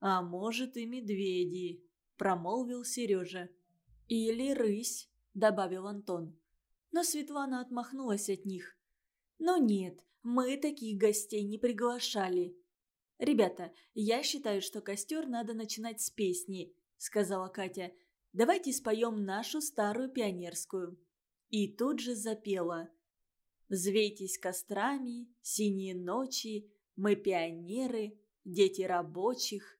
А может и медведи, промолвил Сережа. Или рысь, добавил Антон. Но Светлана отмахнулась от них. Но нет, мы таких гостей не приглашали. «Ребята, я считаю, что костер надо начинать с песни», — сказала Катя. «Давайте споем нашу старую пионерскую». И тут же запела. «Взвейтесь кострами, синие ночи, мы пионеры, дети рабочих».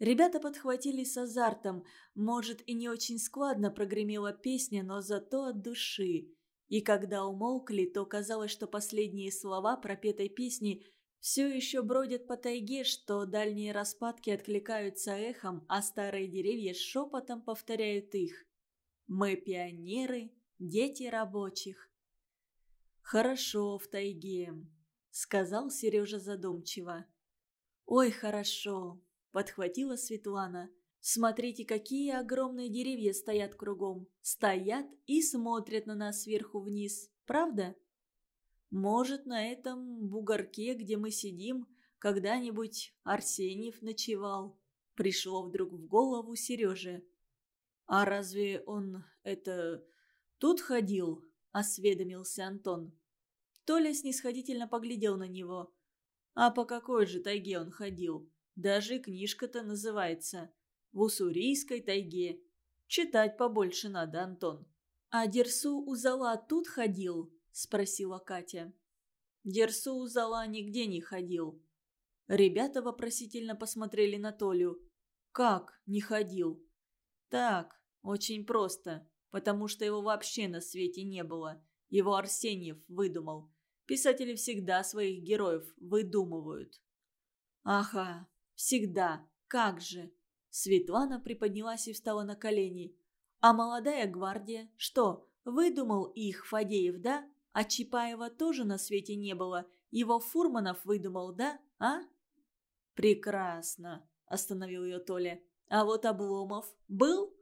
Ребята подхватили с азартом. Может, и не очень складно прогремела песня, но зато от души. И когда умолкли, то казалось, что последние слова пропетой песни все еще бродят по тайге, что дальние распадки откликаются эхом, а старые деревья шепотом повторяют их. «Мы пионеры, дети рабочих». «Хорошо в тайге», — сказал Сережа задумчиво. «Ой, хорошо», — подхватила Светлана. Смотрите, какие огромные деревья стоят кругом. Стоят и смотрят на нас сверху вниз. Правда? Может, на этом бугорке, где мы сидим, когда-нибудь Арсеньев ночевал. Пришло вдруг в голову Сереже. А разве он это... тут ходил? Осведомился Антон. Толя снисходительно поглядел на него. А по какой же тайге он ходил? Даже книжка-то называется в Уссурийской тайге. Читать побольше надо, Антон. «А Дерсу Узала тут ходил?» – спросила Катя. Дерсу Узала нигде не ходил. Ребята вопросительно посмотрели на Толю. «Как не ходил?» «Так, очень просто, потому что его вообще на свете не было. Его Арсеньев выдумал. Писатели всегда своих героев выдумывают». «Ага, всегда. Как же!» Светлана приподнялась и встала на колени. «А молодая гвардия? Что, выдумал их Фадеев, да? А Чапаева тоже на свете не было. Его Фурманов выдумал, да? А?» «Прекрасно», – остановил ее Толя. «А вот Обломов был?»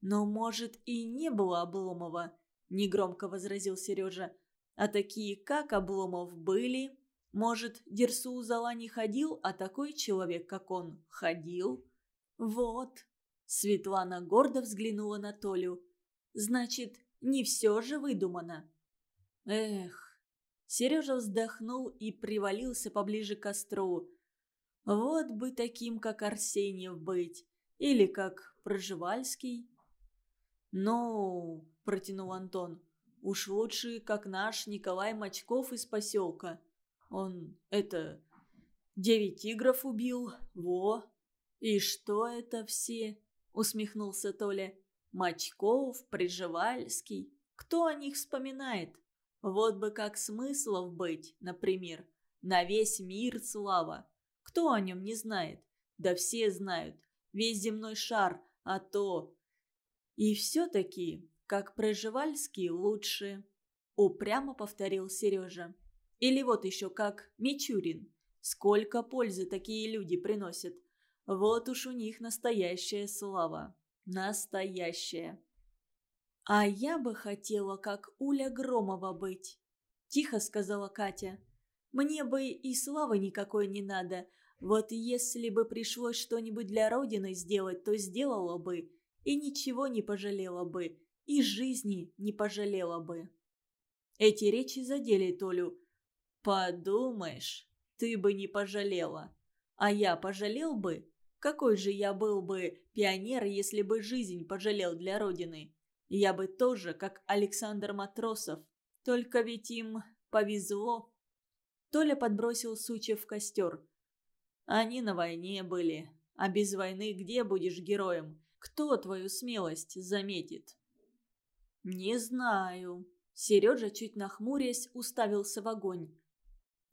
«Но, может, и не было Обломова», – негромко возразил Сережа. «А такие, как Обломов, были. Может, Дерсу Зала не ходил, а такой человек, как он, ходил?» «Вот». Светлана гордо взглянула на Толю. «Значит, не все же выдумано». «Эх». Сережа вздохнул и привалился поближе к костру. «Вот бы таким, как Арсеньев быть. Или как Проживальский». «Ну...» – протянул Антон. «Уж лучше, как наш Николай Мачков из поселка. Он, это, девять тигров убил, во!» «И что это все?» – усмехнулся Толя. «Мачков, Приживальский. Кто о них вспоминает? Вот бы как смыслов быть, например. На весь мир слава. Кто о нем не знает? Да все знают. Весь земной шар, а то... И все-таки, как Проживальский, лучше. Упрямо повторил Сережа. Или вот еще как Мичурин. Сколько пользы такие люди приносят. Вот уж у них настоящая слава. Настоящая. «А я бы хотела, как Уля Громова быть», – тихо сказала Катя. «Мне бы и славы никакой не надо. Вот если бы пришлось что-нибудь для Родины сделать, то сделала бы. И ничего не пожалела бы. И жизни не пожалела бы». Эти речи задели Толю. «Подумаешь, ты бы не пожалела. А я пожалел бы?» Какой же я был бы пионер, если бы жизнь пожалел для Родины? Я бы тоже, как Александр Матросов. Только ведь им повезло. Толя подбросил сучьев в костер. Они на войне были. А без войны где будешь героем? Кто твою смелость заметит? Не знаю. Сережа, чуть нахмурясь, уставился в огонь.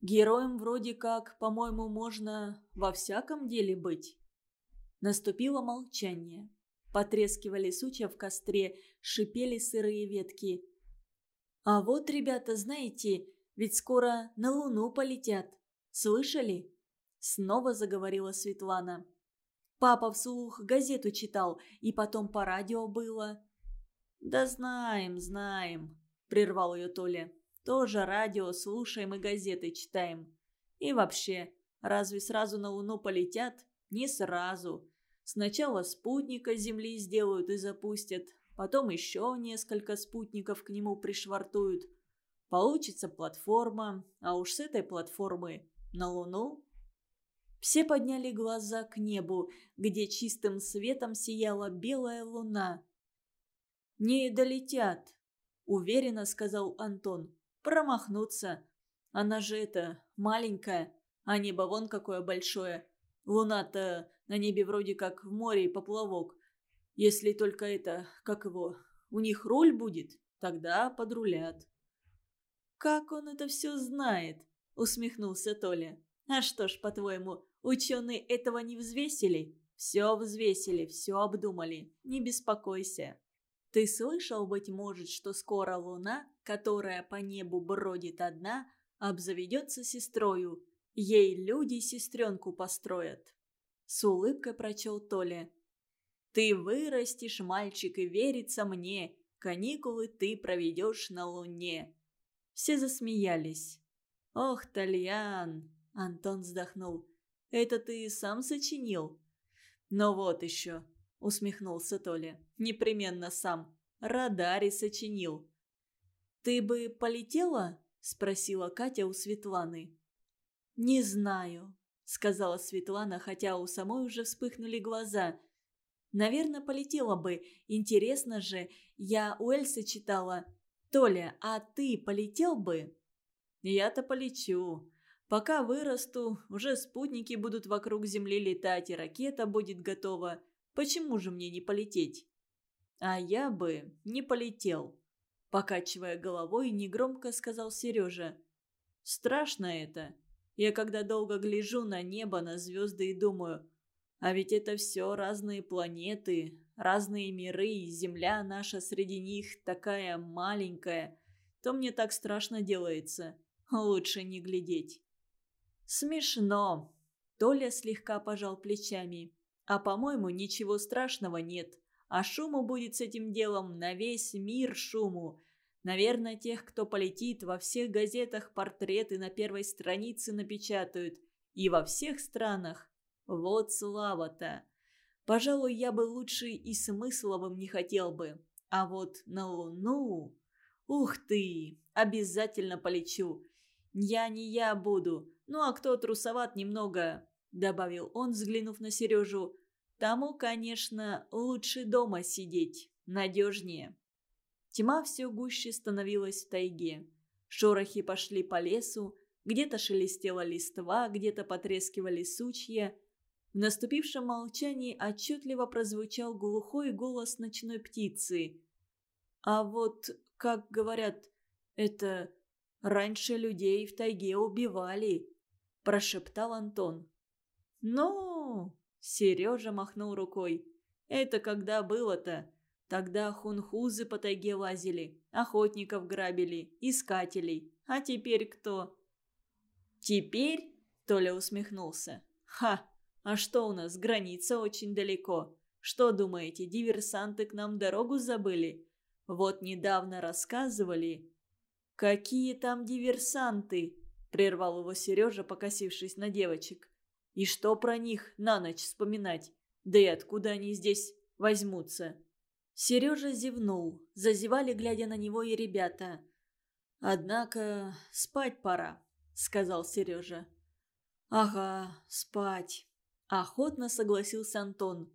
Героем вроде как, по-моему, можно во всяком деле быть. Наступило молчание. Потрескивали сучья в костре, шипели сырые ветки. «А вот, ребята, знаете, ведь скоро на Луну полетят. Слышали?» Снова заговорила Светлана. «Папа вслух газету читал, и потом по радио было». «Да знаем, знаем», — прервал ее Толя. «Тоже радио слушаем и газеты читаем. И вообще, разве сразу на Луну полетят? Не сразу. Сначала спутника Земли сделают и запустят, потом еще несколько спутников к нему пришвартуют. Получится платформа, а уж с этой платформы на Луну. Все подняли глаза к небу, где чистым светом сияла белая луна. «Не долетят», — уверенно сказал Антон. «Промахнуться. Она же это, маленькая, а небо вон какое большое. Луна-то на небе вроде как в море и поплавок. Если только это, как его, у них руль будет, тогда подрулят». «Как он это все знает?» — усмехнулся Толя. «А что ж, по-твоему, ученые этого не взвесили?» «Все взвесили, все обдумали. Не беспокойся». Ты слышал, быть может, что скоро луна, которая по небу бродит одна, обзаведется сестрою. Ей люди сестренку построят. С улыбкой прочел Толя. Ты вырастешь, мальчик, и верится мне. Каникулы ты проведешь на луне. Все засмеялись. «Ох, Тальян!» — Антон вздохнул. «Это ты сам сочинил?» «Ну вот еще», — усмехнулся Толя. «Непременно сам. Радари сочинил». «Ты бы полетела?» — спросила Катя у Светланы. «Не знаю», — сказала Светлана, хотя у самой уже вспыхнули глаза. «Наверное, полетела бы. Интересно же, я у Эльсы читала. Толя, а ты полетел бы?» «Я-то полечу. Пока вырасту, уже спутники будут вокруг Земли летать, и ракета будет готова. Почему же мне не полететь?» «А я бы не полетел», — покачивая головой, негромко сказал Сережа. «Страшно это. Я когда долго гляжу на небо, на звезды и думаю, а ведь это все разные планеты, разные миры, и Земля наша среди них такая маленькая, то мне так страшно делается. Лучше не глядеть. Смешно. Толя слегка пожал плечами. А по-моему, ничего страшного нет. А шуму будет с этим делом на весь мир шуму. Наверное, тех, кто полетит, во всех газетах портреты на первой странице напечатают. И во всех странах. Вот слава-то. Пожалуй, я бы лучше и смысловым не хотел бы. А вот на Луну... Ух ты! Обязательно полечу. Я не я буду. Ну а кто трусоват немного, добавил он, взглянув на Сережу. Тому, конечно, лучше дома сидеть. Надежнее. Тьма все гуще становилась в тайге. Шорохи пошли по лесу, где-то шелестела листва, где-то потрескивали сучья. В наступившем молчании отчетливо прозвучал глухой голос ночной птицы. «А вот, как говорят, это раньше людей в тайге убивали», – прошептал Антон. «Ну...» – Сережа махнул рукой. «Это когда было-то? Тогда хунхузы по тайге лазили, охотников грабили, искателей. А теперь кто?» «Теперь?» – Толя усмехнулся. «Ха! А что у нас, граница очень далеко. Что думаете, диверсанты к нам дорогу забыли? Вот недавно рассказывали...» «Какие там диверсанты?» – прервал его Сережа, покосившись на девочек. «И что про них на ночь вспоминать? Да и откуда они здесь возьмутся?» Сережа зевнул. Зазевали, глядя на него и ребята. «Однако спать пора», — сказал Сережа. «Ага, спать». Охотно согласился Антон.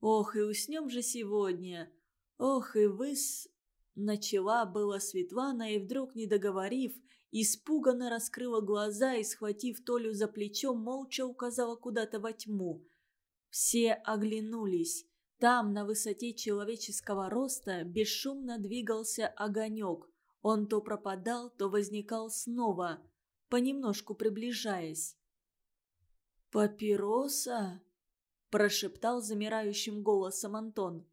«Ох, и уснем же сегодня. Ох, и вы с...» Начала была Светлана и вдруг, не договорив, испуганно раскрыла глаза и, схватив Толю за плечо, молча указала куда-то во тьму. Все оглянулись. Там, на высоте человеческого роста, бесшумно двигался огонек. Он то пропадал, то возникал снова, понемножку приближаясь. «Папироса?» – прошептал замирающим голосом Антон.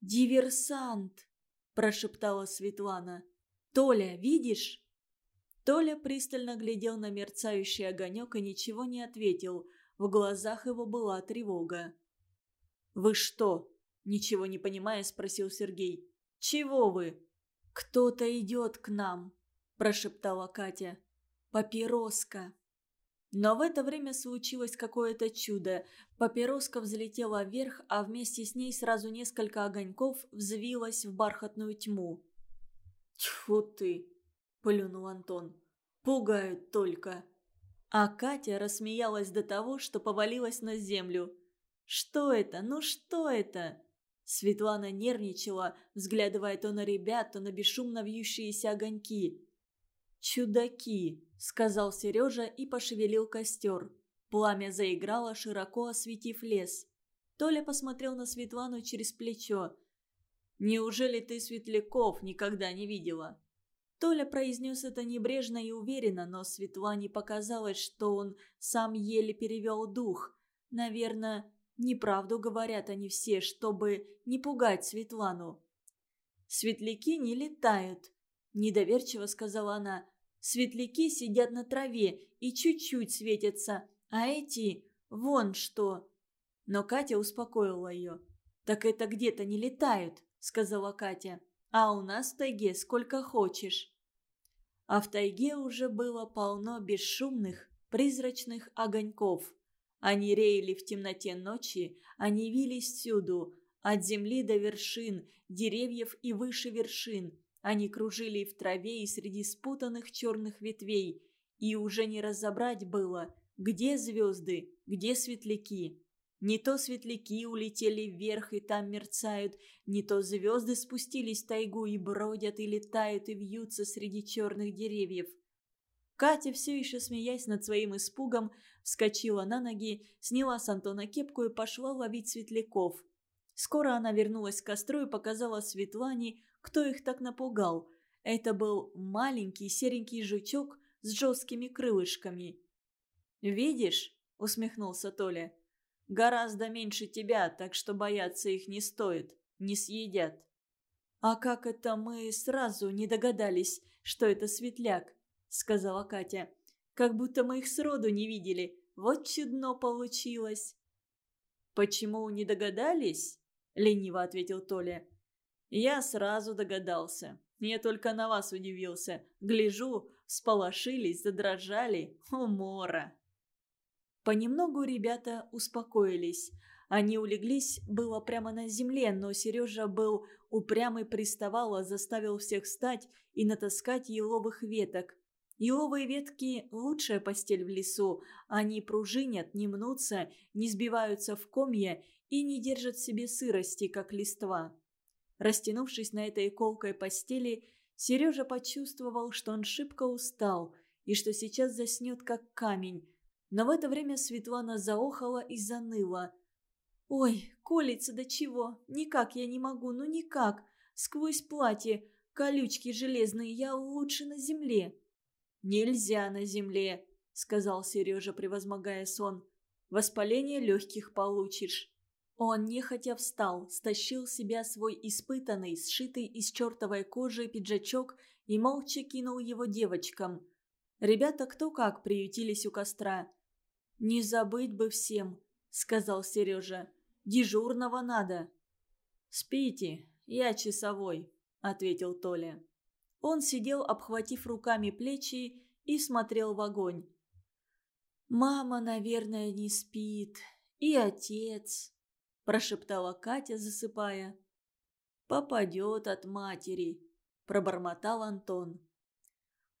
«Диверсант!» – прошептала Светлана. «Толя, видишь?» Толя пристально глядел на мерцающий огонек и ничего не ответил. В глазах его была тревога. «Вы что?» – ничего не понимая, спросил Сергей. «Чего вы?» «Кто-то идет к нам», – прошептала Катя. «Папироска». Но в это время случилось какое-то чудо. Папироска взлетела вверх, а вместе с ней сразу несколько огоньков взвилось в бархатную тьму. «Тьфу ты!» – плюнул Антон. «Пугают только!» А Катя рассмеялась до того, что повалилась на землю. «Что это? Ну что это?» Светлана нервничала, взглядывая то на ребят, то на бесшумно вьющиеся огоньки. «Чудаки!» — сказал Сережа и пошевелил костер. Пламя заиграло, широко осветив лес. Толя посмотрел на Светлану через плечо. «Неужели ты светляков никогда не видела?» Толя произнес это небрежно и уверенно, но Светлане показалось, что он сам еле перевел дух. Наверное, Неправду говорят они все, чтобы не пугать Светлану. «Светляки не летают», – недоверчиво сказала она. «Светляки сидят на траве и чуть-чуть светятся, а эти вон что». Но Катя успокоила ее. «Так это где-то не летают», – сказала Катя. «А у нас в тайге сколько хочешь». А в тайге уже было полно бесшумных, призрачных огоньков. Они реяли в темноте ночи, они вились всюду, от земли до вершин, деревьев и выше вершин. Они кружили в траве и среди спутанных черных ветвей, и уже не разобрать было, где звезды, где светляки. Не то светляки улетели вверх и там мерцают, не то звезды спустились в тайгу и бродят, и летают, и вьются среди черных деревьев. Катя, все еще смеясь над своим испугом, вскочила на ноги, сняла с Антона кепку и пошла ловить светляков. Скоро она вернулась к костру и показала Светлане, кто их так напугал. Это был маленький серенький жучок с жесткими крылышками. «Видишь?» – усмехнулся Толя. «Гораздо меньше тебя, так что бояться их не стоит, не съедят». «А как это мы сразу не догадались, что это светляк?» сказала Катя. «Как будто мы их сроду не видели. Вот чудно получилось». «Почему не догадались?» – лениво ответил Толя. «Я сразу догадался. Я только на вас удивился. Гляжу, сполошились, задрожали. Умора!» Понемногу ребята успокоились. Они улеглись, было прямо на земле, но Сережа был упрямый приставал, заставил всех встать и натаскать еловых веток. Еловые ветки – лучшая постель в лесу. Они пружинят, не мнутся, не сбиваются в комья и не держат в себе сырости, как листва. Растянувшись на этой колкой постели, Сережа почувствовал, что он шибко устал и что сейчас заснет, как камень. Но в это время Светлана заохала и заныла. «Ой, колется до чего? Никак я не могу, ну никак. Сквозь платье, колючки железные, я лучше на земле». «Нельзя на земле», — сказал Сережа, превозмогая сон. «Воспаление легких получишь». Он нехотя встал, стащил себя свой испытанный, сшитый из чертовой кожи пиджачок и молча кинул его девочкам. Ребята кто как приютились у костра. «Не забыть бы всем», — сказал Сережа. «Дежурного надо». «Спите, я часовой», — ответил Толя. Он сидел, обхватив руками плечи, и смотрел в огонь. «Мама, наверное, не спит. И отец», – прошептала Катя, засыпая. «Попадет от матери», – пробормотал Антон.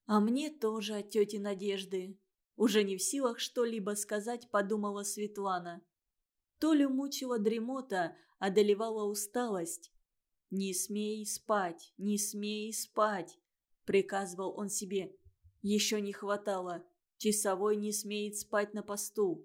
«А мне тоже от тети Надежды». Уже не в силах что-либо сказать, подумала Светлана. Толю мучила дремота, одолевала усталость. «Не смей спать, не смей спать!» – приказывал он себе. «Еще не хватало. Часовой не смеет спать на посту».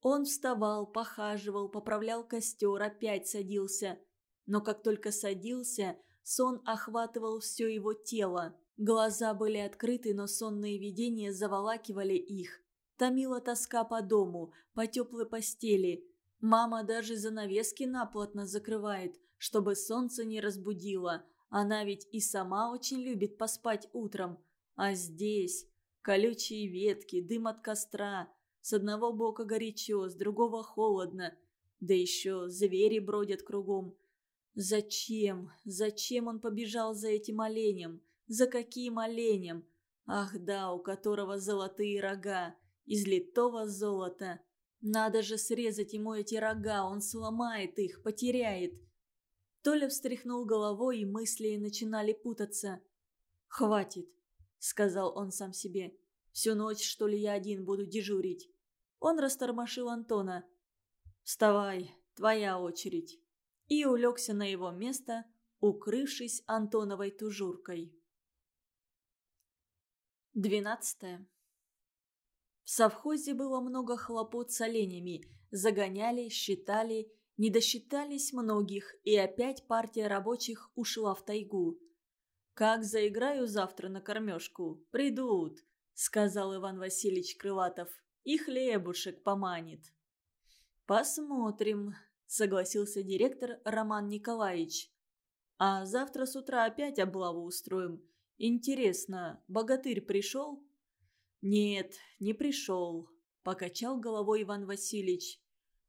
Он вставал, похаживал, поправлял костер, опять садился. Но как только садился, сон охватывал все его тело. Глаза были открыты, но сонные видения заволакивали их. Томила тоска по дому, по теплой постели. Мама даже занавески наплотно закрывает, чтобы солнце не разбудило. Она ведь и сама очень любит поспать утром. А здесь колючие ветки, дым от костра. С одного бока горячо, с другого холодно. Да еще звери бродят кругом. Зачем? Зачем он побежал за этим оленем? За каким оленем? Ах да, у которого золотые рога. из литого золота. Надо же срезать ему эти рога, он сломает их, потеряет. Толя встряхнул головой, и мысли начинали путаться. «Хватит», — сказал он сам себе. «Всю ночь, что ли, я один буду дежурить?» Он растормошил Антона. «Вставай, твоя очередь». И улегся на его место, укрывшись Антоновой тужуркой. Двенадцатое. В совхозе было много хлопот с оленями. Загоняли, считали не досчитались многих, и опять партия рабочих ушла в тайгу. «Как заиграю завтра на кормежку, придут», — сказал Иван Васильевич Крылатов. «И хлебушек поманит». «Посмотрим», — согласился директор Роман Николаевич. «А завтра с утра опять облаву устроим. Интересно, богатырь пришел?» «Нет, не пришел», — покачал головой Иван Васильевич.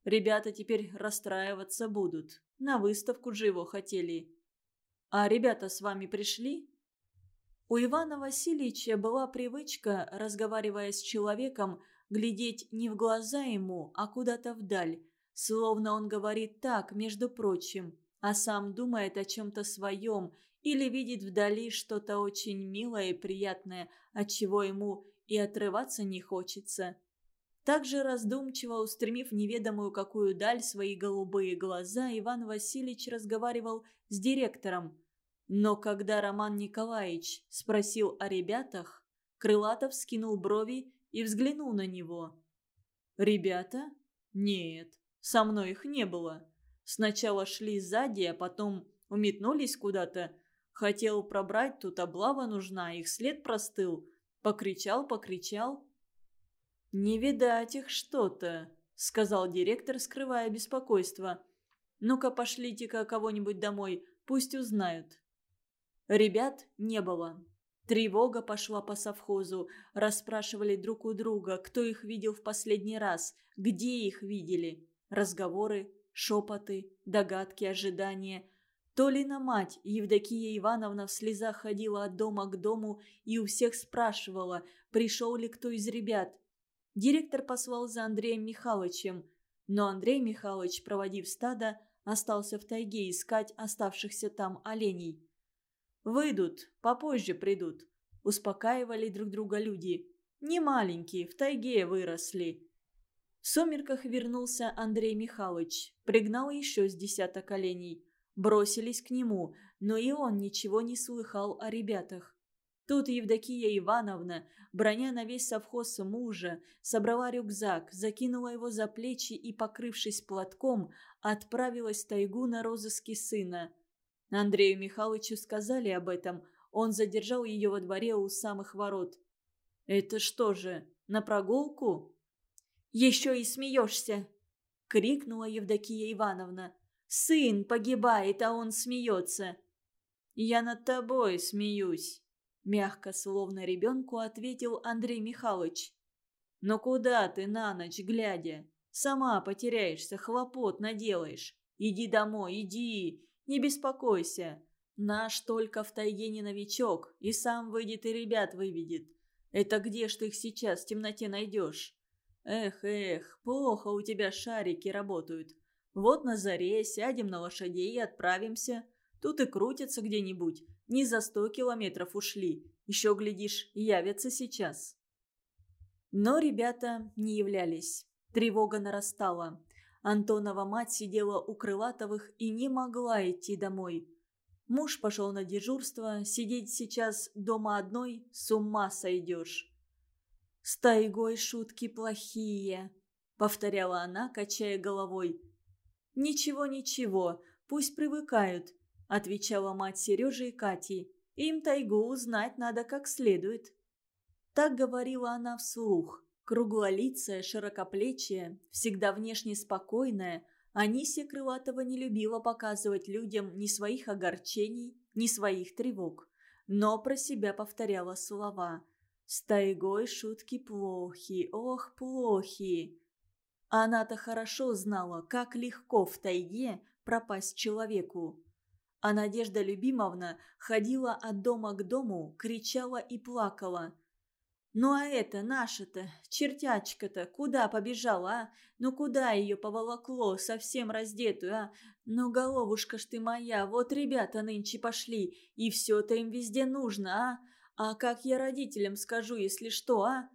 Ребята теперь расстраиваться будут. На выставку его хотели. А ребята с вами пришли? У Ивана Васильевича была привычка, разговаривая с человеком, глядеть не в глаза ему, а куда-то вдаль, словно он говорит так, между прочим, а сам думает о чем-то своем или видит вдали что-то очень милое и приятное, от чего ему и отрываться не хочется. Также раздумчиво устремив неведомую какую даль свои голубые глаза, Иван Васильевич разговаривал с директором. Но когда Роман Николаевич спросил о ребятах, Крылатов скинул брови и взглянул на него. «Ребята? Нет, со мной их не было. Сначала шли сзади, а потом уметнулись куда-то. Хотел пробрать, тут облава нужна, их след простыл. Покричал, покричал, «Не видать их что-то», — сказал директор, скрывая беспокойство. «Ну-ка, пошлите-ка кого-нибудь домой, пусть узнают». Ребят не было. Тревога пошла по совхозу. Расспрашивали друг у друга, кто их видел в последний раз, где их видели. Разговоры, шепоты, догадки, ожидания. То ли на мать Евдокия Ивановна в слезах ходила от дома к дому и у всех спрашивала, пришел ли кто из ребят – Директор послал за Андреем Михайловичем, но Андрей Михайлович, проводив стадо, остался в тайге искать оставшихся там оленей. «Выйдут, попозже придут», – успокаивали друг друга люди. «Не маленькие, в тайге выросли». В сумерках вернулся Андрей Михайлович, пригнал еще с десяток оленей. Бросились к нему, но и он ничего не слыхал о ребятах. Тут Евдокия Ивановна, броня на весь совхоз мужа, собрала рюкзак, закинула его за плечи и, покрывшись платком, отправилась в тайгу на розыски сына. Андрею Михайловичу сказали об этом, он задержал ее во дворе у самых ворот. «Это что же, на прогулку?» «Еще и смеешься!» — крикнула Евдокия Ивановна. «Сын погибает, а он смеется!» «Я над тобой смеюсь!» Мягко, словно ребенку, ответил Андрей Михайлович. «Но куда ты на ночь глядя? Сама потеряешься, хлопот наделаешь. Иди домой, иди, не беспокойся. Наш только в тайге не новичок, и сам выйдет и ребят выведет. Это где ж ты их сейчас в темноте найдешь? Эх, эх, плохо у тебя шарики работают. Вот на заре сядем на лошадей и отправимся. Тут и крутятся где-нибудь. Не за сто километров ушли. Еще, глядишь, явятся сейчас. Но ребята не являлись. Тревога нарастала. Антонова мать сидела у Крылатовых и не могла идти домой. Муж пошел на дежурство, сидеть сейчас дома одной с ума сойдешь. «С тайгой шутки плохие», — повторяла она, качая головой. «Ничего, ничего, пусть привыкают. – отвечала мать Сережи и Кати. «Им тайгу узнать надо как следует». Так говорила она вслух. Круглолицая, широкоплечья, всегда внешне спокойная, Анисия Крылатова не любила показывать людям ни своих огорчений, ни своих тревог. Но про себя повторяла слова. «С тайгой шутки плохи, ох, плохи!» Она-то хорошо знала, как легко в тайге пропасть человеку а Надежда Любимовна ходила от дома к дому, кричала и плакала. Ну а это наша-то, чертячка-то, куда побежала, а? Ну куда ее поволокло, совсем раздетую, а? Ну, головушка ж ты моя, вот ребята нынче пошли, и все-то им везде нужно, а? А как я родителям скажу, если что, а?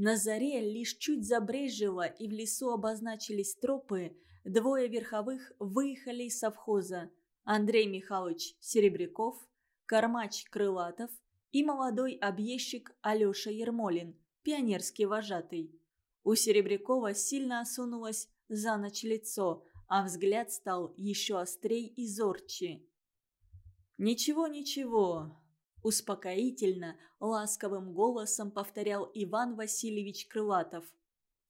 На заре лишь чуть забрежило, и в лесу обозначились тропы, двое верховых выехали из совхоза. Андрей Михайлович Серебряков, Кормач Крылатов – и молодой объездчик Алеша Ермолин, пионерский вожатый. У Серебрякова сильно осунулось за ночь лицо, а взгляд стал еще острей и зорче. «Ничего, ничего», – успокоительно, ласковым голосом повторял Иван Васильевич Крылатов.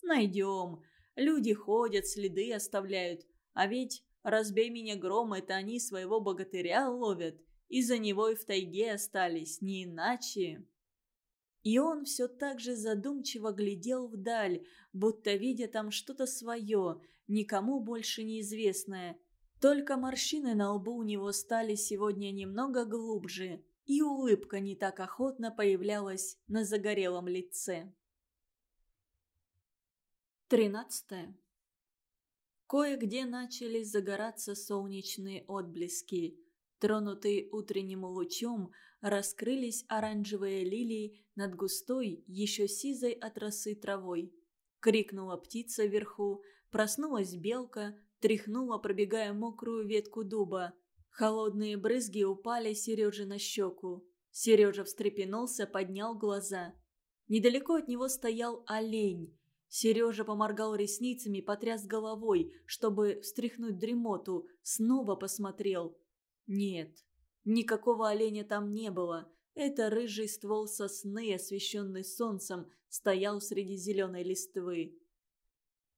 «Найдем. Люди ходят, следы оставляют. А ведь, разбей меня гром, это они своего богатыря ловят. Из-за него и в тайге остались, не иначе. И он все так же задумчиво глядел вдаль, будто видя там что-то свое, никому больше неизвестное. Только морщины на лбу у него стали сегодня немного глубже, и улыбка не так охотно появлялась на загорелом лице. Тринадцатое. Кое-где начали загораться солнечные отблески. Тронутые утренним лучом, раскрылись оранжевые лилии над густой, еще сизой от росы травой. Крикнула птица вверху, проснулась белка, тряхнула, пробегая мокрую ветку дуба. Холодные брызги упали Сереже на щеку. Сережа встрепенулся, поднял глаза. Недалеко от него стоял олень. Сережа поморгал ресницами, потряс головой, чтобы встряхнуть дремоту, снова посмотрел. Нет, никакого оленя там не было. Это рыжий ствол сосны, освещенный солнцем, стоял среди зеленой листвы.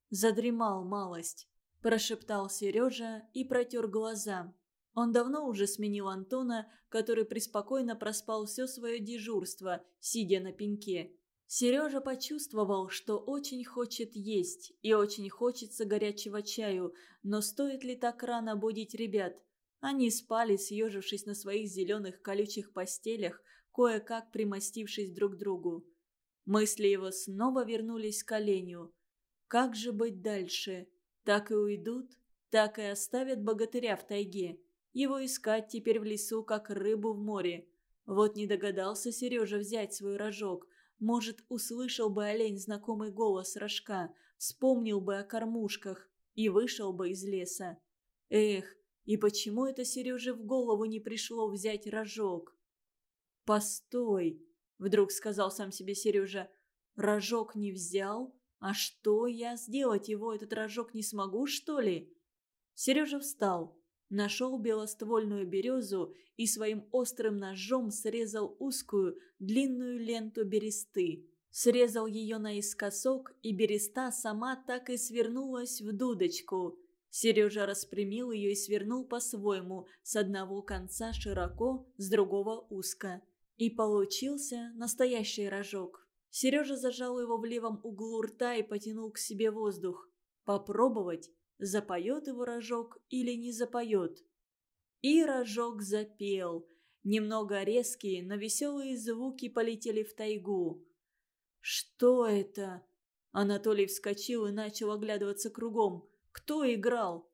«Задремал малость», – прошептал Сережа и протер глаза. Он давно уже сменил Антона, который преспокойно проспал все свое дежурство, сидя на пеньке. Сережа почувствовал, что очень хочет есть и очень хочется горячего чаю, но стоит ли так рано будить ребят? Они спали, съежившись на своих зеленых колючих постелях, кое-как примостившись друг к другу. Мысли его снова вернулись к оленю. Как же быть дальше? Так и уйдут, так и оставят богатыря в тайге. Его искать теперь в лесу, как рыбу в море. Вот не догадался Сережа взять свой рожок. Может, услышал бы олень знакомый голос рожка, вспомнил бы о кормушках и вышел бы из леса. Эх, и почему это Сереже в голову не пришло взять рожок? «Постой!» – вдруг сказал сам себе Сережа. «Рожок не взял? А что я сделать его, этот рожок, не смогу, что ли?» Сережа встал, нашел белоствольную березу и своим острым ножом срезал узкую, длинную ленту бересты. Срезал ее наискосок, и береста сама так и свернулась в дудочку – Сережа распрямил ее и свернул по-своему, с одного конца широко, с другого узко. И получился настоящий рожок. Сережа зажал его в левом углу рта и потянул к себе воздух. Попробовать, запоет его рожок или не запоет. И рожок запел. Немного резкие, но веселые звуки полетели в тайгу. «Что это?» Анатолий вскочил и начал оглядываться кругом. Кто играл?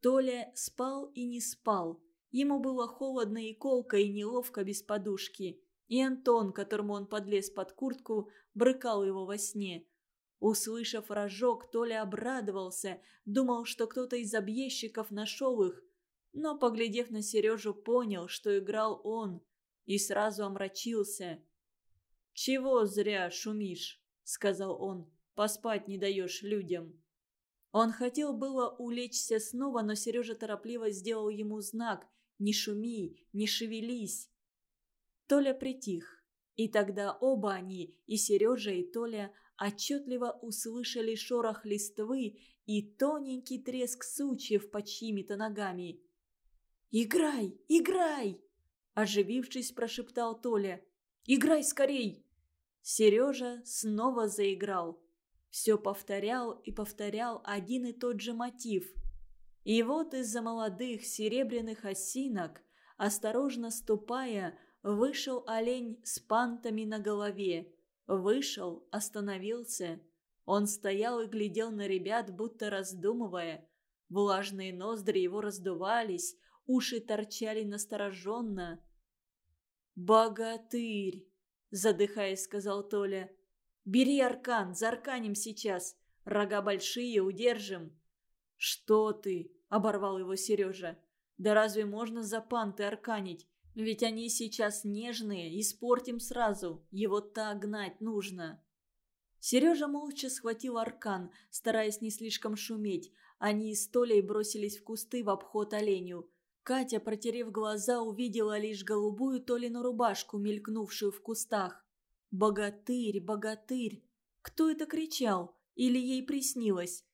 Толя спал и не спал. Ему было холодно и колко, и неловко без подушки. И Антон, которому он подлез под куртку, брыкал его во сне. Услышав рожок, Толя обрадовался, думал, что кто-то из объездчиков нашел их. Но, поглядев на Сережу, понял, что играл он, и сразу омрачился. «Чего зря шумишь?» — сказал он. «Поспать не даешь людям». Он хотел было улечься снова, но Сережа торопливо сделал ему знак «Не шуми, не шевелись». Толя притих. И тогда оба они, и Сережа, и Толя, отчетливо услышали шорох листвы и тоненький треск сучьев под чьими-то ногами. «Играй, играй!» Оживившись, прошептал Толя. «Играй скорей!» Сережа снова заиграл все повторял и повторял один и тот же мотив. И вот из-за молодых серебряных осинок, осторожно ступая, вышел олень с пантами на голове. Вышел, остановился. Он стоял и глядел на ребят, будто раздумывая. Влажные ноздри его раздувались, уши торчали настороженно. «Богатырь!» – задыхаясь, сказал Толя. «Бери аркан, зарканим сейчас. Рога большие, удержим». «Что ты?» – оборвал его Сережа. «Да разве можно за панты арканить? Ведь они сейчас нежные, испортим сразу. Его так гнать нужно». Сережа молча схватил аркан, стараясь не слишком шуметь. Они с Толей бросились в кусты в обход оленю. Катя, протерев глаза, увидела лишь голубую Толину рубашку, мелькнувшую в кустах. «Богатырь, богатырь!» Кто это кричал? Или ей приснилось?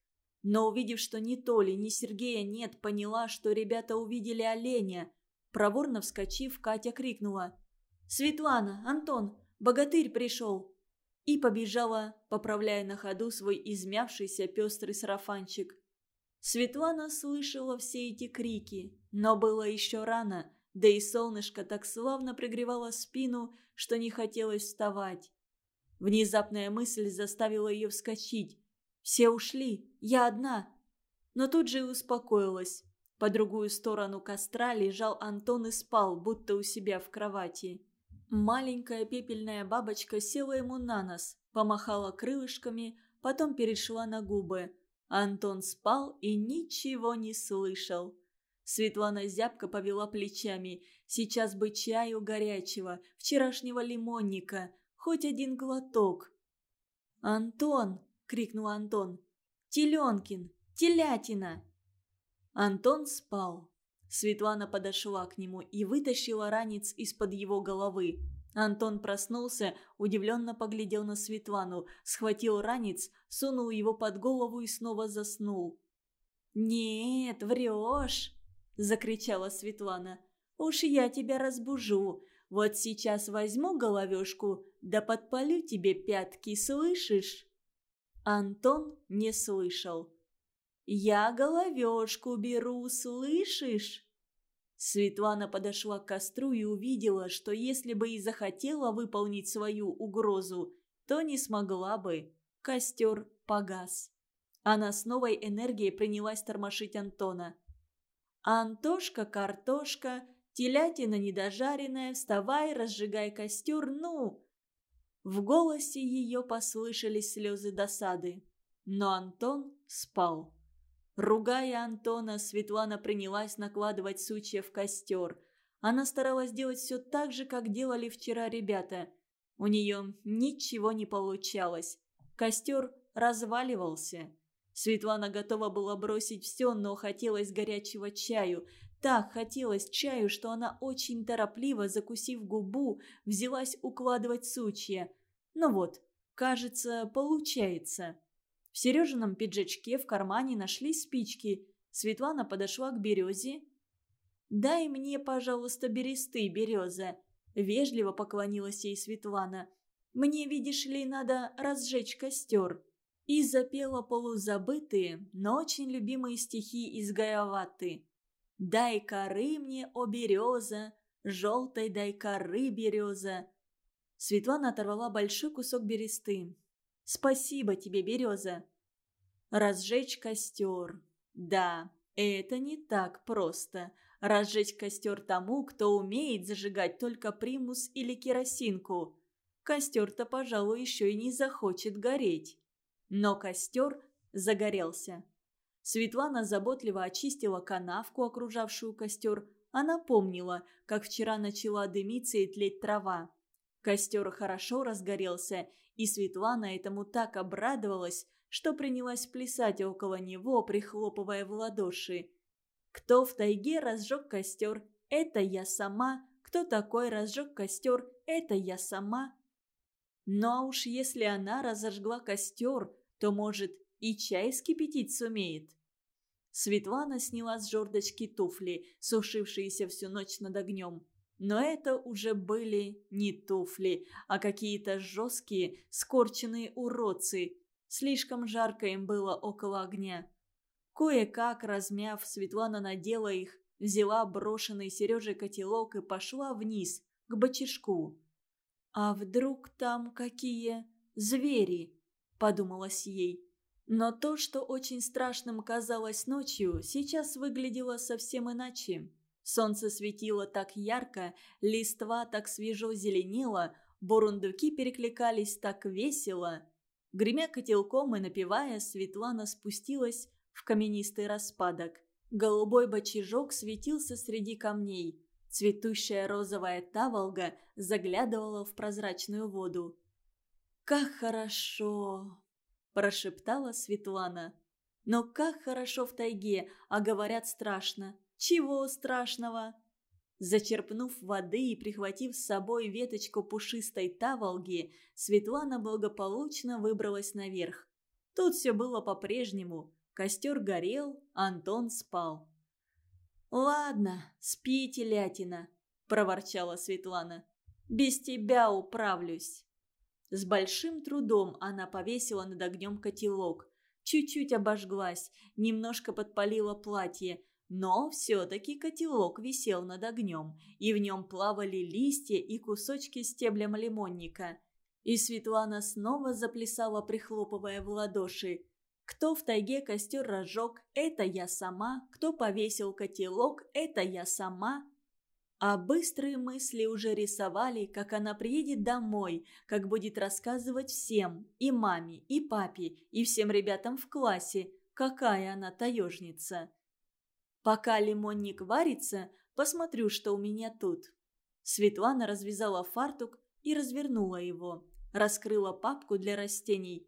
Но увидев, что ни Толи, ни Сергея нет, поняла, что ребята увидели оленя. Проворно вскочив, Катя крикнула. «Светлана! Антон! Богатырь пришел!» И побежала, поправляя на ходу свой измявшийся пестрый сарафанчик. Светлана слышала все эти крики, но было еще рано, да и солнышко так славно пригревало спину, что не хотелось вставать. Внезапная мысль заставила ее вскочить. «Все ушли, я одна!» Но тут же и успокоилась. По другую сторону костра лежал Антон и спал, будто у себя в кровати. Маленькая пепельная бабочка села ему на нос, помахала крылышками, потом перешла на губы – Антон спал и ничего не слышал. Светлана зябко повела плечами. Сейчас бы чаю горячего, вчерашнего лимонника, хоть один глоток. «Антон!» — крикнул Антон. «Теленкин! Телятина!» Антон спал. Светлана подошла к нему и вытащила ранец из-под его головы. Антон проснулся, удивленно поглядел на Светлану, схватил ранец, сунул его под голову и снова заснул. «Нет, врешь!» – закричала Светлана. «Уж я тебя разбужу. Вот сейчас возьму головешку, да подпалю тебе пятки, слышишь?» Антон не слышал. «Я головешку беру, слышишь?» Светлана подошла к костру и увидела, что если бы и захотела выполнить свою угрозу, то не смогла бы. Костер погас. Она с новой энергией принялась тормошить Антона. «Антошка, картошка, телятина недожаренная, вставай, разжигай костер, ну!» В голосе ее послышались слезы досады. Но Антон спал. Ругая Антона, Светлана принялась накладывать сучья в костер. Она старалась делать все так же, как делали вчера ребята. У нее ничего не получалось. Костер разваливался. Светлана готова была бросить все, но хотелось горячего чаю. Так хотелось чаю, что она очень торопливо, закусив губу, взялась укладывать сучья. Ну вот, кажется, получается. В Сережином пиджачке в кармане нашли спички. Светлана подошла к березе. «Дай мне, пожалуйста, бересты, береза», — вежливо поклонилась ей Светлана. «Мне, видишь ли, надо разжечь костер». И запела полузабытые, но очень любимые стихи из Гаяваты. «Дай коры мне, о береза, желтой дай коры, береза». Светлана оторвала большой кусок бересты. Спасибо тебе, береза. Разжечь костер. Да, это не так просто. Разжечь костер тому, кто умеет зажигать только примус или керосинку. Костер-то, пожалуй, еще и не захочет гореть. Но костер загорелся. Светлана заботливо очистила канавку, окружавшую костер. Она помнила, как вчера начала дымиться и тлеть трава. Костер хорошо разгорелся, и Светлана этому так обрадовалась, что принялась плясать около него, прихлопывая в ладоши. «Кто в тайге разжег костер? Это я сама. Кто такой разжег костер? Это я сама». Ну а уж если она разожгла костер, то, может, и чай скипятить сумеет. Светлана сняла с жердочки туфли, сушившиеся всю ночь над огнем. Но это уже были не туфли, а какие-то жесткие, скорченные уродцы. Слишком жарко им было около огня. Кое-как, размяв, Светлана надела их, взяла брошенный Сережей котелок и пошла вниз, к бочишку. «А вдруг там какие звери?» – подумалось ей. Но то, что очень страшным казалось ночью, сейчас выглядело совсем иначе. Солнце светило так ярко, листва так свежо зеленела, бурундуки перекликались так весело. Гремя котелком и напевая, Светлана спустилась в каменистый распадок. Голубой бочажок светился среди камней. Цветущая розовая таволга заглядывала в прозрачную воду. «Как хорошо!» – прошептала Светлана. «Но как хорошо в тайге, а говорят страшно. Чего страшного?» Зачерпнув воды и прихватив с собой веточку пушистой таволги, Светлана благополучно выбралась наверх. Тут все было по-прежнему. Костер горел, Антон спал. «Ладно, спи, телятина», – проворчала Светлана. «Без тебя управлюсь». С большим трудом она повесила над огнем котелок. Чуть-чуть обожглась, немножко подпалила платье, но все-таки котелок висел над огнем, и в нем плавали листья и кусочки стебля лимонника. И Светлана снова заплясала, прихлопывая в ладоши. Кто в тайге костер разжег, это я сама. Кто повесил котелок, это я сама. А быстрые мысли уже рисовали, как она приедет домой, как будет рассказывать всем, и маме, и папе, и всем ребятам в классе, какая она таежница. Пока лимонник варится, посмотрю, что у меня тут. Светлана развязала фартук и развернула его. Раскрыла папку для растений.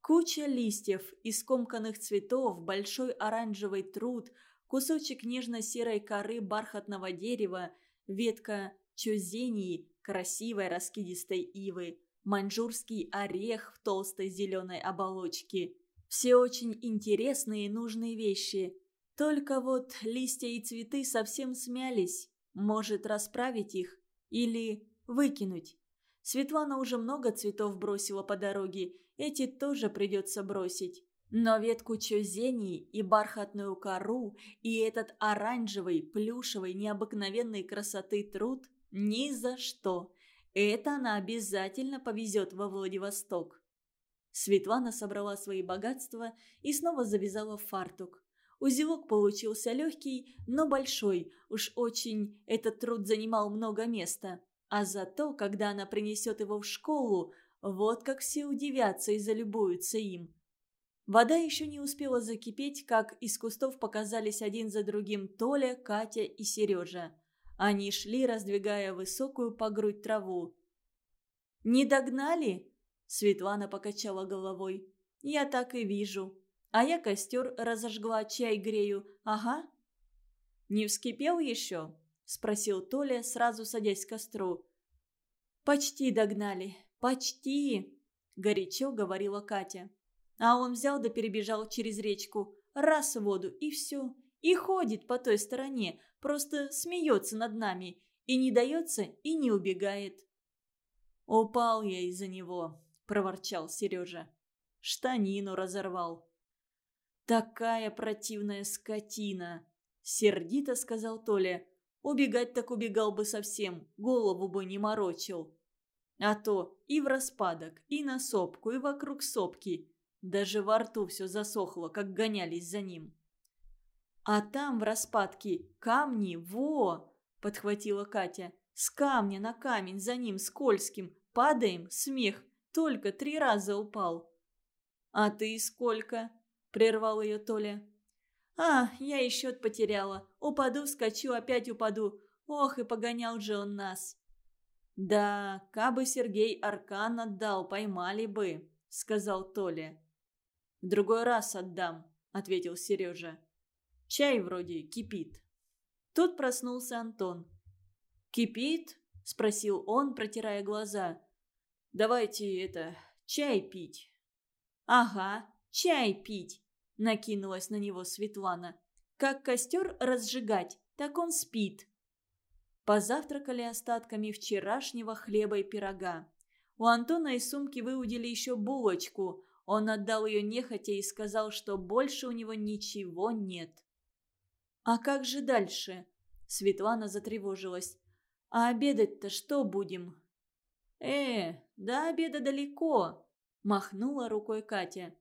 Куча листьев, искомканных цветов, большой оранжевый труд, кусочек нежно-серой коры бархатного дерева – ветка чузении красивой раскидистой ивы, маньчжурский орех в толстой зеленой оболочке. Все очень интересные и нужные вещи. Только вот листья и цветы совсем смялись. Может расправить их или выкинуть. Светлана уже много цветов бросила по дороге, эти тоже придется бросить. Но ветку чузений и бархатную кору, и этот оранжевый, плюшевый, необыкновенной красоты труд ни за что. Это она обязательно повезет во Владивосток. Светлана собрала свои богатства и снова завязала фартук. Узелок получился легкий, но большой, уж очень этот труд занимал много места. А зато, когда она принесет его в школу, вот как все удивятся и залюбуются им. Вода еще не успела закипеть, как из кустов показались один за другим Толя, Катя и Сережа. Они шли, раздвигая высокую по грудь траву. «Не догнали?» – Светлана покачала головой. «Я так и вижу. А я костер разожгла, чай грею. Ага». «Не вскипел еще?» – спросил Толя, сразу садясь к костру. «Почти догнали. Почти!» – горячо говорила Катя. А он взял да перебежал через речку, раз в воду, и все. И ходит по той стороне, просто смеется над нами, и не дается, и не убегает. «Упал я из-за него», – проворчал Сережа. Штанину разорвал. «Такая противная скотина!» – сердито сказал Толя. «Убегать так убегал бы совсем, голову бы не морочил. А то и в распадок, и на сопку, и вокруг сопки. Даже во рту все засохло, как гонялись за ним. «А там в распадке камни, во!» – подхватила Катя. «С камня на камень за ним скользким. Падаем, смех. Только три раза упал». «А ты сколько?» – прервал ее Толя. «А, я и счет потеряла. Упаду, скачу, опять упаду. Ох, и погонял же он нас». «Да, кабы Сергей аркан отдал, поймали бы», — сказал Толя. «В другой раз отдам», — ответил Сережа. «Чай вроде кипит». Тут проснулся Антон. «Кипит?» — спросил он, протирая глаза. «Давайте это, чай пить». «Ага, чай пить», — накинулась на него Светлана. «Как костер разжигать, так он спит». Позавтракали остатками вчерашнего хлеба и пирога. У Антона из сумки выудили еще булочку, он отдал ее нехотя и сказал, что больше у него ничего нет. «А как же дальше?» Светлана затревожилась. «А обедать-то что будем?» «Э, до обеда далеко», – махнула рукой Катя.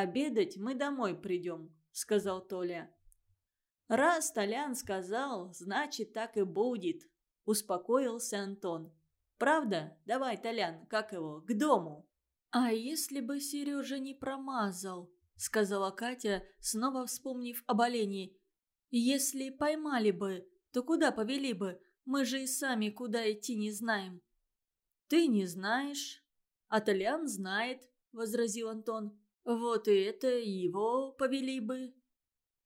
«Обедать мы домой придем», – сказал Толя. «Раз Толян сказал, значит, так и будет», – успокоился Антон. «Правда? Давай, Толян, как его, к дому». «А если бы Сережа не промазал?» – сказала Катя, снова вспомнив об олене. «Если поймали бы, то куда повели бы? Мы же и сами куда идти не знаем». «Ты не знаешь, а Толян знает», – возразил Антон. «Вот и это его повели бы».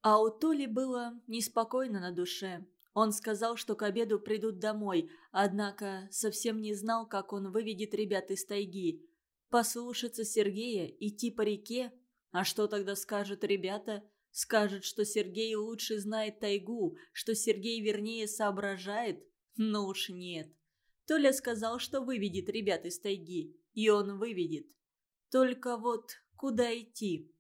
А у Толи было неспокойно на душе. Он сказал, что к обеду придут домой, однако совсем не знал, как он выведет ребят из тайги. Послушаться Сергея, идти по реке? А что тогда скажут ребята? Скажут, что Сергей лучше знает тайгу, что Сергей вернее соображает? Ну уж нет. Толя сказал, что выведет ребят из тайги. И он выведет. Только вот куда идти?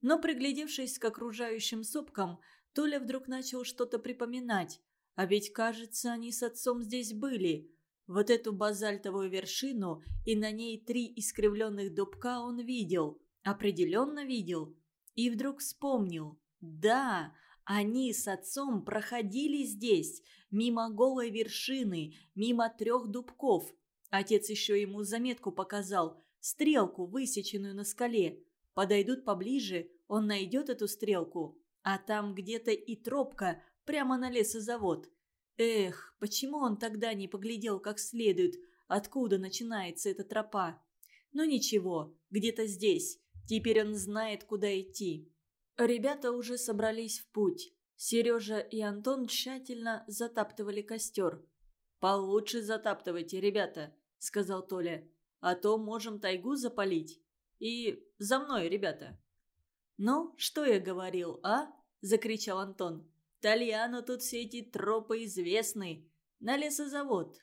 Но приглядевшись к окружающим сопкам, Толя вдруг начал что-то припоминать. А ведь, кажется, они с отцом здесь были. Вот эту базальтовую вершину и на ней три искривленных дубка он видел. Определенно видел. И вдруг вспомнил. Да, они с отцом проходили здесь, мимо голой вершины, мимо трех дубков. Отец еще ему заметку показал, стрелку, высеченную на скале. Подойдут поближе, он найдет эту стрелку, а там где-то и тропка прямо на лесозавод. Эх, почему он тогда не поглядел как следует, откуда начинается эта тропа? Ну ничего, где-то здесь. Теперь он знает, куда идти. Ребята уже собрались в путь. Сережа и Антон тщательно затаптывали костер. «Получше затаптывайте, ребята», — сказал Толя. «А то можем тайгу запалить». И за мной, ребята!» «Ну, что я говорил, а?» – закричал Антон. «Тальяну тут все эти тропы известны. На лесозавод».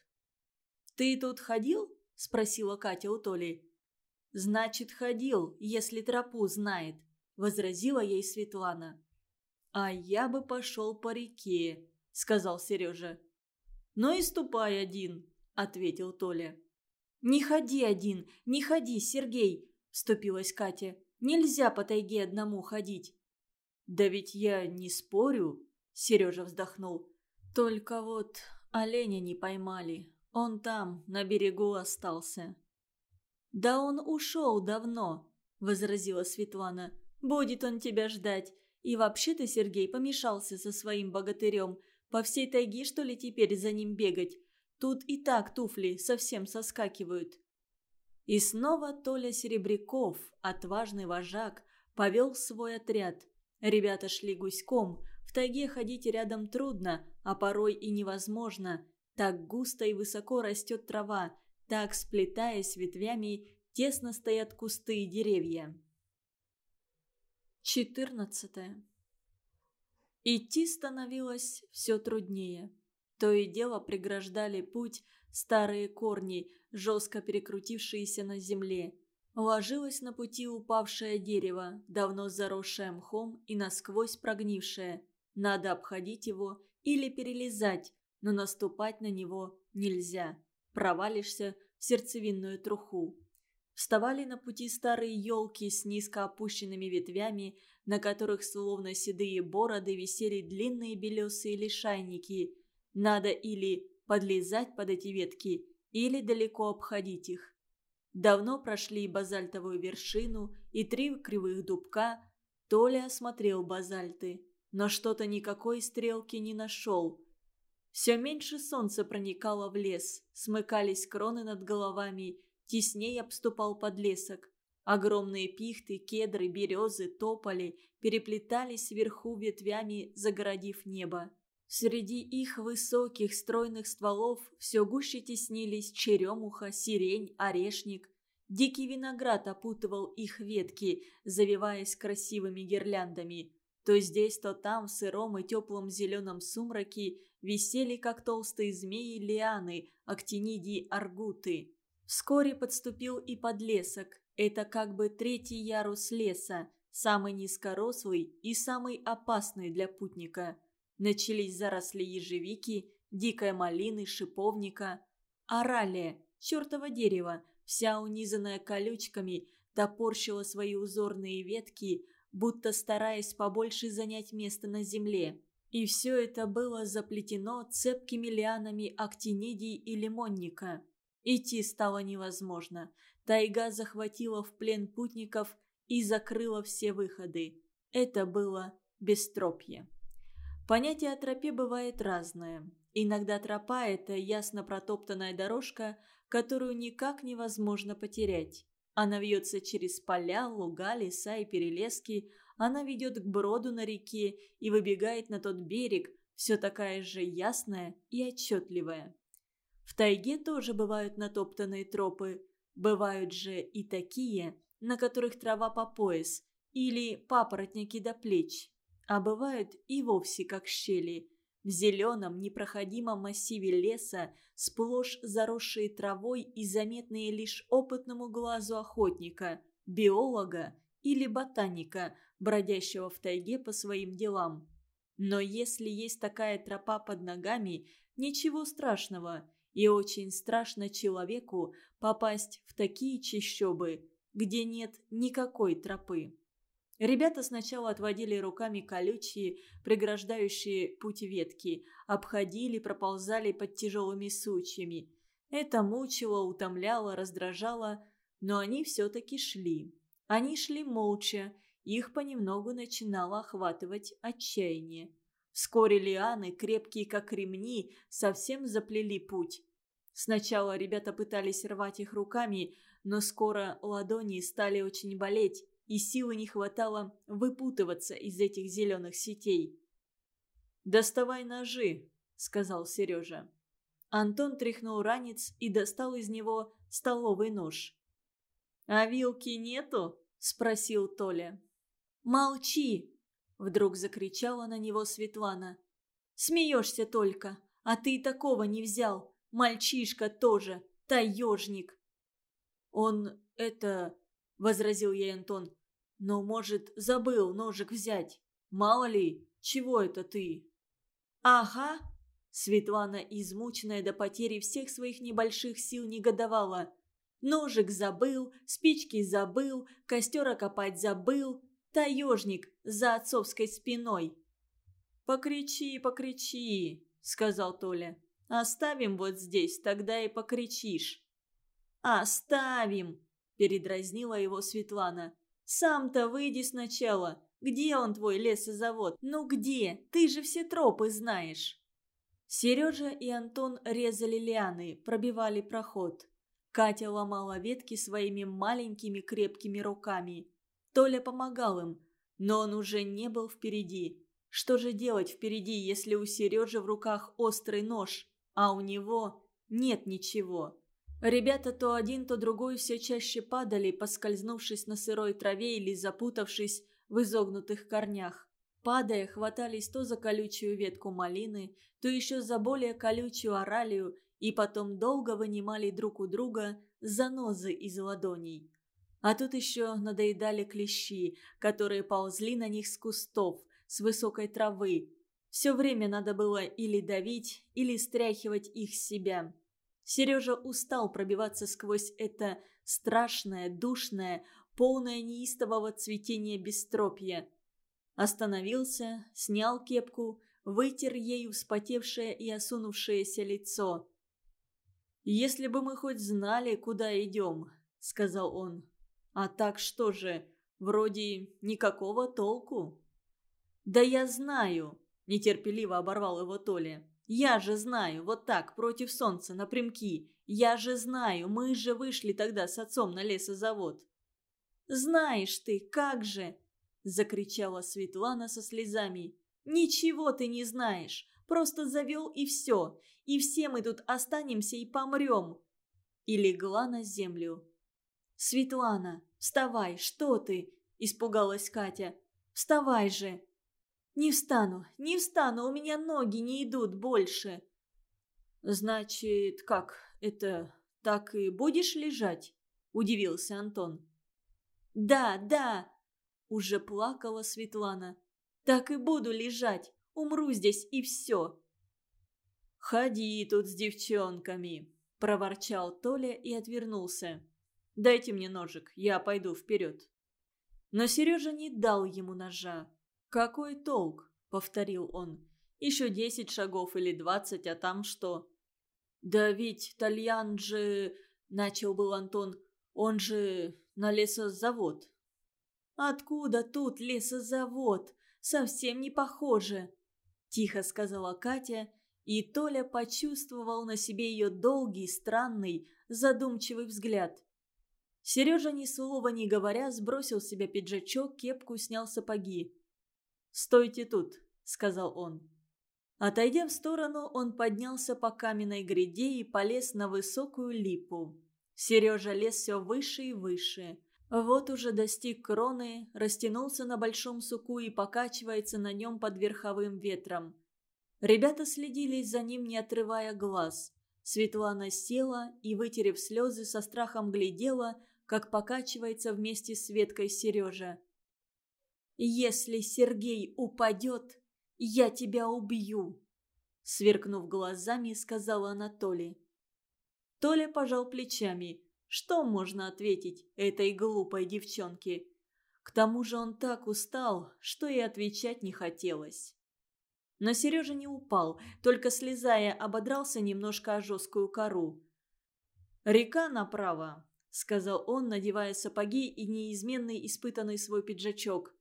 «Ты тут ходил?» – спросила Катя у Толи. «Значит, ходил, если тропу знает», – возразила ей Светлана. «А я бы пошел по реке», – сказал Сережа. «Ну и ступай один», – ответил Толя. «Не ходи один, не ходи, Сергей», вступилась Катя. «Нельзя по тайге одному ходить». «Да ведь я не спорю», — Сережа вздохнул. «Только вот оленя не поймали. Он там, на берегу остался». «Да он ушел давно», — возразила Светлана. «Будет он тебя ждать. И вообще ты, Сергей, помешался со своим богатырем. По всей тайге, что ли, теперь за ним бегать? Тут и так туфли совсем соскакивают». И снова Толя Серебряков, отважный вожак, повел свой отряд. Ребята шли гуськом. В тайге ходить рядом трудно, а порой и невозможно. Так густо и высоко растет трава, так, сплетаясь ветвями, тесно стоят кусты и деревья. 14. Идти становилось все труднее. То и дело преграждали путь старые корни, жестко перекрутившиеся на земле. Ложилось на пути упавшее дерево, давно заросшее мхом и насквозь прогнившее. Надо обходить его или перелезать, но наступать на него нельзя. Провалишься в сердцевинную труху. Вставали на пути старые елки с низко опущенными ветвями, на которых словно седые бороды висели длинные белесые лишайники. Надо или подлезать под эти ветки или далеко обходить их. Давно прошли базальтовую вершину и три кривых дубка. Толя осмотрел базальты, но что-то никакой стрелки не нашел. Все меньше солнца проникало в лес, смыкались кроны над головами, теснее обступал подлесок. Огромные пихты, кедры, березы, тополи переплетались сверху ветвями, загородив небо. Среди их высоких стройных стволов все гуще теснились черемуха, сирень, орешник. Дикий виноград опутывал их ветки, завиваясь красивыми гирляндами. То здесь, то там, в сыром и теплом зеленом сумраке, висели, как толстые змеи, лианы, актинидии, аргуты. Вскоре подступил и подлесок. Это как бы третий ярус леса, самый низкорослый и самый опасный для путника – Начались заросли ежевики, дикой малины, шиповника. Оралия, чертово дерево, вся унизанная колючками, топорщила свои узорные ветки, будто стараясь побольше занять место на земле. И все это было заплетено цепкими лианами актинидий и лимонника. Идти стало невозможно. Тайга захватила в плен путников и закрыла все выходы. Это было бестропье. Понятие о тропе бывает разное. Иногда тропа – это ясно протоптанная дорожка, которую никак невозможно потерять. Она вьется через поля, луга, леса и перелески. Она ведет к броду на реке и выбегает на тот берег, все такая же ясная и отчетливая. В тайге тоже бывают натоптанные тропы. Бывают же и такие, на которых трава по пояс или папоротники до плеч. А бывают и вовсе как щели – в зеленом непроходимом массиве леса, сплошь заросшие травой и заметные лишь опытному глазу охотника, биолога или ботаника, бродящего в тайге по своим делам. Но если есть такая тропа под ногами, ничего страшного, и очень страшно человеку попасть в такие чащобы, где нет никакой тропы. Ребята сначала отводили руками колючие, преграждающие путь ветки, обходили, проползали под тяжелыми сучьями. Это мучило, утомляло, раздражало, но они все-таки шли. Они шли молча, их понемногу начинало охватывать отчаяние. Вскоре лианы, крепкие как ремни, совсем заплели путь. Сначала ребята пытались рвать их руками, но скоро ладони стали очень болеть, и силы не хватало выпутываться из этих зеленых сетей. «Доставай ножи», — сказал Сережа. Антон тряхнул ранец и достал из него столовый нож. «А вилки нету?» — спросил Толя. «Молчи!» — вдруг закричала на него Светлана. «Смеешься только, а ты такого не взял. Мальчишка тоже, таежник!» «Он это...» – возразил ей Антон. «Но, может, забыл ножик взять? Мало ли, чего это ты?» «Ага!» Светлана, измученная до потери всех своих небольших сил, негодовала. «Ножик забыл, спички забыл, костер окопать забыл, таежник за отцовской спиной». «Покричи, покричи», — сказал Толя. «Оставим вот здесь, тогда и покричишь». «Оставим!» – передразнила его Светлана. «Сам-то выйди сначала. Где он, твой лесозавод? Ну где? Ты же все тропы знаешь!» Сережа и Антон резали лианы, пробивали проход. Катя ломала ветки своими маленькими крепкими руками. Толя помогал им, но он уже не был впереди. Что же делать впереди, если у Сережи в руках острый нож, а у него нет ничего? Ребята то один, то другой все чаще падали, поскользнувшись на сырой траве или запутавшись в изогнутых корнях. Падая, хватались то за колючую ветку малины, то еще за более колючую оралию, и потом долго вынимали друг у друга занозы из ладоней. А тут еще надоедали клещи, которые ползли на них с кустов, с высокой травы. Все время надо было или давить, или стряхивать их с себя. Сережа устал пробиваться сквозь это страшное, душное, полное неистового цветения бестропья. Остановился, снял кепку, вытер ею вспотевшее и осунувшееся лицо. «Если бы мы хоть знали, куда идем», — сказал он. «А так что же, вроде никакого толку». «Да я знаю», — нетерпеливо оборвал его Толя. Я же знаю, вот так, против солнца, напрямки. Я же знаю, мы же вышли тогда с отцом на лесозавод. «Знаешь ты, как же!» – закричала Светлана со слезами. «Ничего ты не знаешь, просто завел и все, и все мы тут останемся и помрем!» И легла на землю. «Светлана, вставай, что ты?» – испугалась Катя. «Вставай же!» «Не встану, не встану, у меня ноги не идут больше». «Значит, как, это так и будешь лежать?» – удивился Антон. «Да, да!» – уже плакала Светлана. «Так и буду лежать, умру здесь и все». «Ходи тут с девчонками», – проворчал Толя и отвернулся. «Дайте мне ножик, я пойду вперед». Но Сережа не дал ему ножа. «Какой толк?» – повторил он. «Еще десять шагов или двадцать, а там что?» «Да ведь Тальян же...» – начал был Антон. «Он же на лесозавод». «Откуда тут лесозавод? Совсем не похоже!» – тихо сказала Катя, и Толя почувствовал на себе ее долгий, странный, задумчивый взгляд. Сережа, ни слова не говоря, сбросил с себя пиджачок, кепку, снял сапоги. «Стойте тут», — сказал он. Отойдя в сторону, он поднялся по каменной гряде и полез на высокую липу. Сережа лез все выше и выше. Вот уже достиг кроны, растянулся на большом суку и покачивается на нем под верховым ветром. Ребята следили за ним, не отрывая глаз. Светлана села и, вытерев слезы, со страхом глядела, как покачивается вместе с Веткой Сережа. «Если Сергей упадет, я тебя убью!» Сверкнув глазами, сказала Анатолий. Толя пожал плечами. Что можно ответить этой глупой девчонке? К тому же он так устал, что и отвечать не хотелось. Но Сережа не упал, только слезая ободрался немножко о жесткую кору. «Река направо», — сказал он, надевая сапоги и неизменный испытанный свой пиджачок.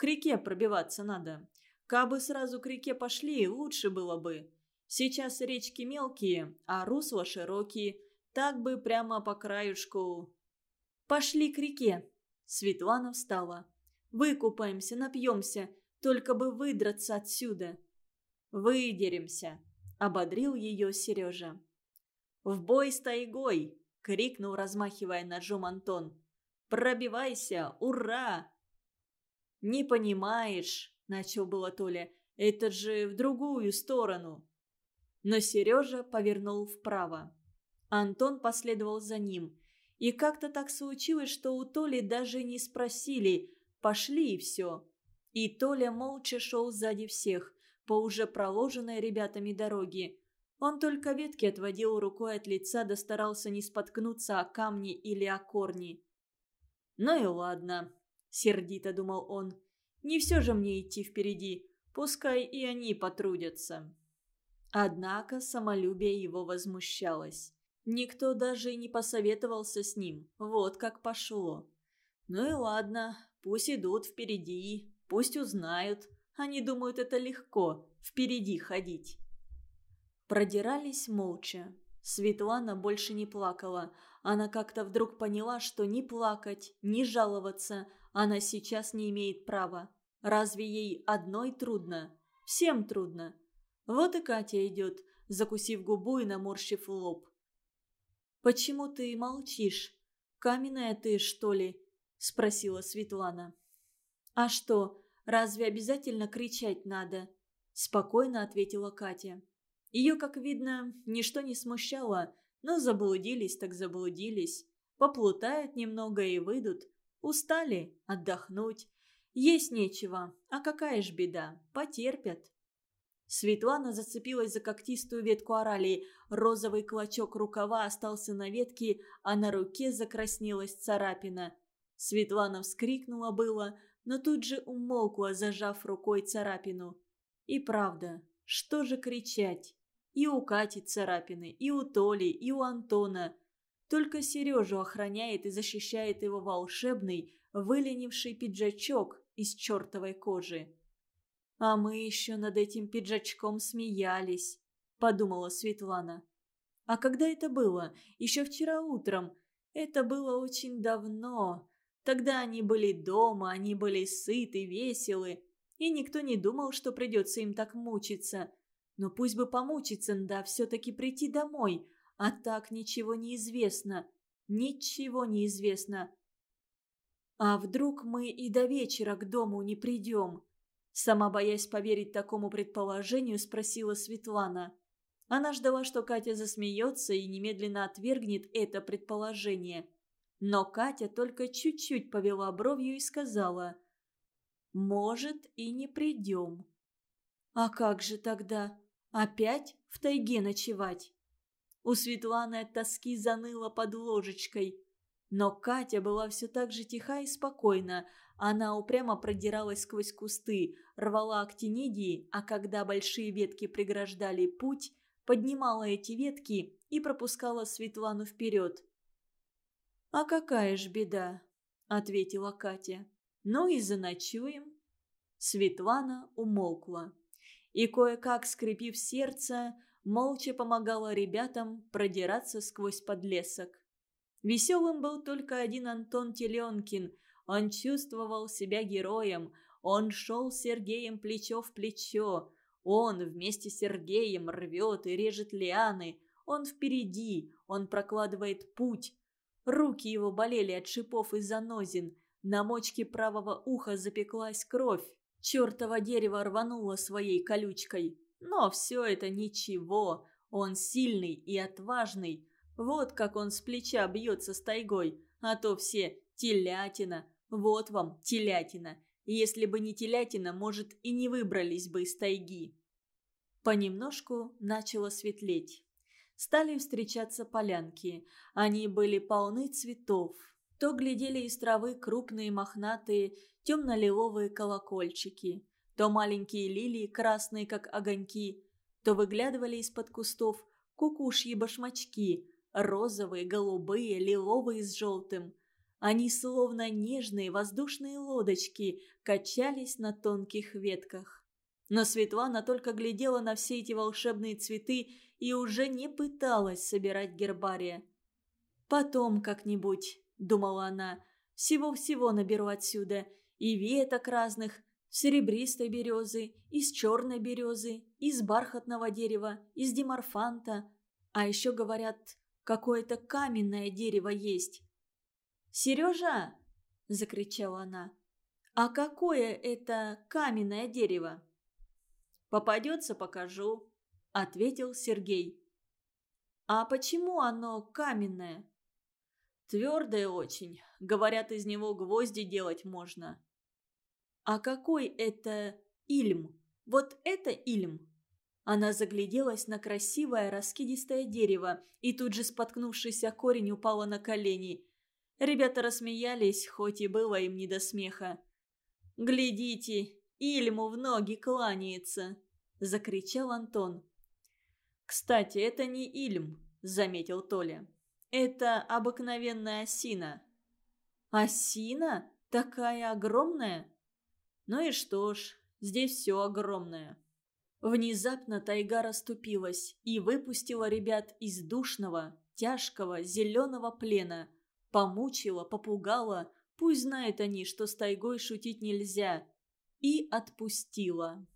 «К реке пробиваться надо. Кабы сразу к реке пошли, лучше было бы. Сейчас речки мелкие, а русла широкие. Так бы прямо по краюшку...» «Пошли к реке», — Светлана встала. «Выкупаемся, напьемся, только бы выдраться отсюда». «Выдеремся», — ободрил ее Сережа. «В бой с тайгой!» — крикнул, размахивая ножом Антон. «Пробивайся! Ура!» «Не понимаешь», — начал было Толя, — «это же в другую сторону». Но Сережа повернул вправо. Антон последовал за ним. И как-то так случилось, что у Толи даже не спросили, пошли и все. И Толя молча шел сзади всех, по уже проложенной ребятами дороге. Он только ветки отводил рукой от лица да старался не споткнуться о камни или о корни. «Ну и ладно», — сердито думал он. «Не все же мне идти впереди, пускай и они потрудятся». Однако самолюбие его возмущалось. Никто даже и не посоветовался с ним, вот как пошло. Ну и ладно, пусть идут впереди, пусть узнают, они думают, это легко, впереди ходить. Продирались молча. Светлана больше не плакала. Она как-то вдруг поняла, что ни плакать, ни жаловаться она сейчас не имеет права. Разве ей одной трудно? Всем трудно. Вот и Катя идет, закусив губу и наморщив лоб. «Почему ты молчишь? Каменная ты, что ли?» – спросила Светлана. «А что, Разве обязательно кричать надо?» – спокойно ответила Катя. Ее, как видно, ничто не смущало, но заблудились так заблудились. Поплутают немного и выйдут. Устали отдохнуть. Есть нечего, а какая ж беда, потерпят. Светлана зацепилась за когтистую ветку оралии. Розовый клочок рукава остался на ветке, а на руке закраснелась царапина. Светлана вскрикнула было, но тут же умолкла, зажав рукой царапину. И правда, что же кричать? И у Кати царапины, и у Толи, и у Антона. Только Сережу охраняет и защищает его волшебный, выленивший пиджачок из чертовой кожи. «А мы еще над этим пиджачком смеялись», — подумала Светлана. «А когда это было? Еще вчера утром. Это было очень давно. Тогда они были дома, они были сыты, веселы, и никто не думал, что придется им так мучиться. Но пусть бы помучиться, да все-таки прийти домой, а так ничего не известно. Ничего не известно. А вдруг мы и до вечера к дому не придем? Сама боясь поверить такому предположению, спросила Светлана. Она ждала, что Катя засмеется и немедленно отвергнет это предположение. Но Катя только чуть-чуть повела бровью и сказала «Может, и не придем». «А как же тогда? Опять в тайге ночевать?» У Светланы от тоски заныло под ложечкой. Но Катя была все так же тиха и спокойна. Она упрямо продиралась сквозь кусты, рвала актинидии, а когда большие ветки преграждали путь, поднимала эти ветки и пропускала Светлану вперед. «А какая ж беда?» – ответила Катя. «Ну и заночуем». Светлана умолкла. И кое-как, скрепив сердце, молча помогала ребятам продираться сквозь подлесок. Веселым был только один Антон Теленкин. Он чувствовал себя героем. Он шел с Сергеем плечо в плечо. Он вместе с Сергеем рвет и режет лианы. Он впереди, он прокладывает путь. Руки его болели от шипов и занозин. На мочке правого уха запеклась кровь. Чертово дерево рвануло своей колючкой. Но все это ничего. Он сильный и отважный. Вот как он с плеча бьется с тайгой. А то все телятина. Вот вам телятина. Если бы не телятина, может, и не выбрались бы из тайги. Понемножку начало светлеть. Стали встречаться полянки. Они были полны цветов. То глядели из травы крупные мохнатые темно-лиловые колокольчики, то маленькие лилии, красные как огоньки, то выглядывали из-под кустов кукушьи башмачки, розовые, голубые, лиловые с желтым. Они, словно нежные воздушные лодочки, качались на тонких ветках. Но Светлана только глядела на все эти волшебные цветы и уже не пыталась собирать гербария. «Потом как-нибудь», — думала она, — «всего-всего наберу отсюда, и веток разных, серебристой березы, из черной березы, из бархатного дерева, из деморфанта. А еще, говорят, какое-то каменное дерево есть». «Сережа!» – закричала она. «А какое это каменное дерево?» «Попадется, покажу», – ответил Сергей. «А почему оно каменное?» «Твердое очень. Говорят, из него гвозди делать можно». «А какой это Ильм? Вот это Ильм?» Она загляделась на красивое раскидистое дерево и тут же, споткнувшись о корень, упала на колени. Ребята рассмеялись, хоть и было им не до смеха. «Глядите, Ильму в ноги кланяется!» – закричал Антон. «Кстати, это не Ильм», – заметил Толя. «Это обыкновенная осина». «Осина? Такая огромная?» «Ну и что ж, здесь все огромное». Внезапно тайга расступилась и выпустила ребят из душного, тяжкого, зеленого плена. Помучила, попугала, пусть знают они, что с тайгой шутить нельзя, и отпустила.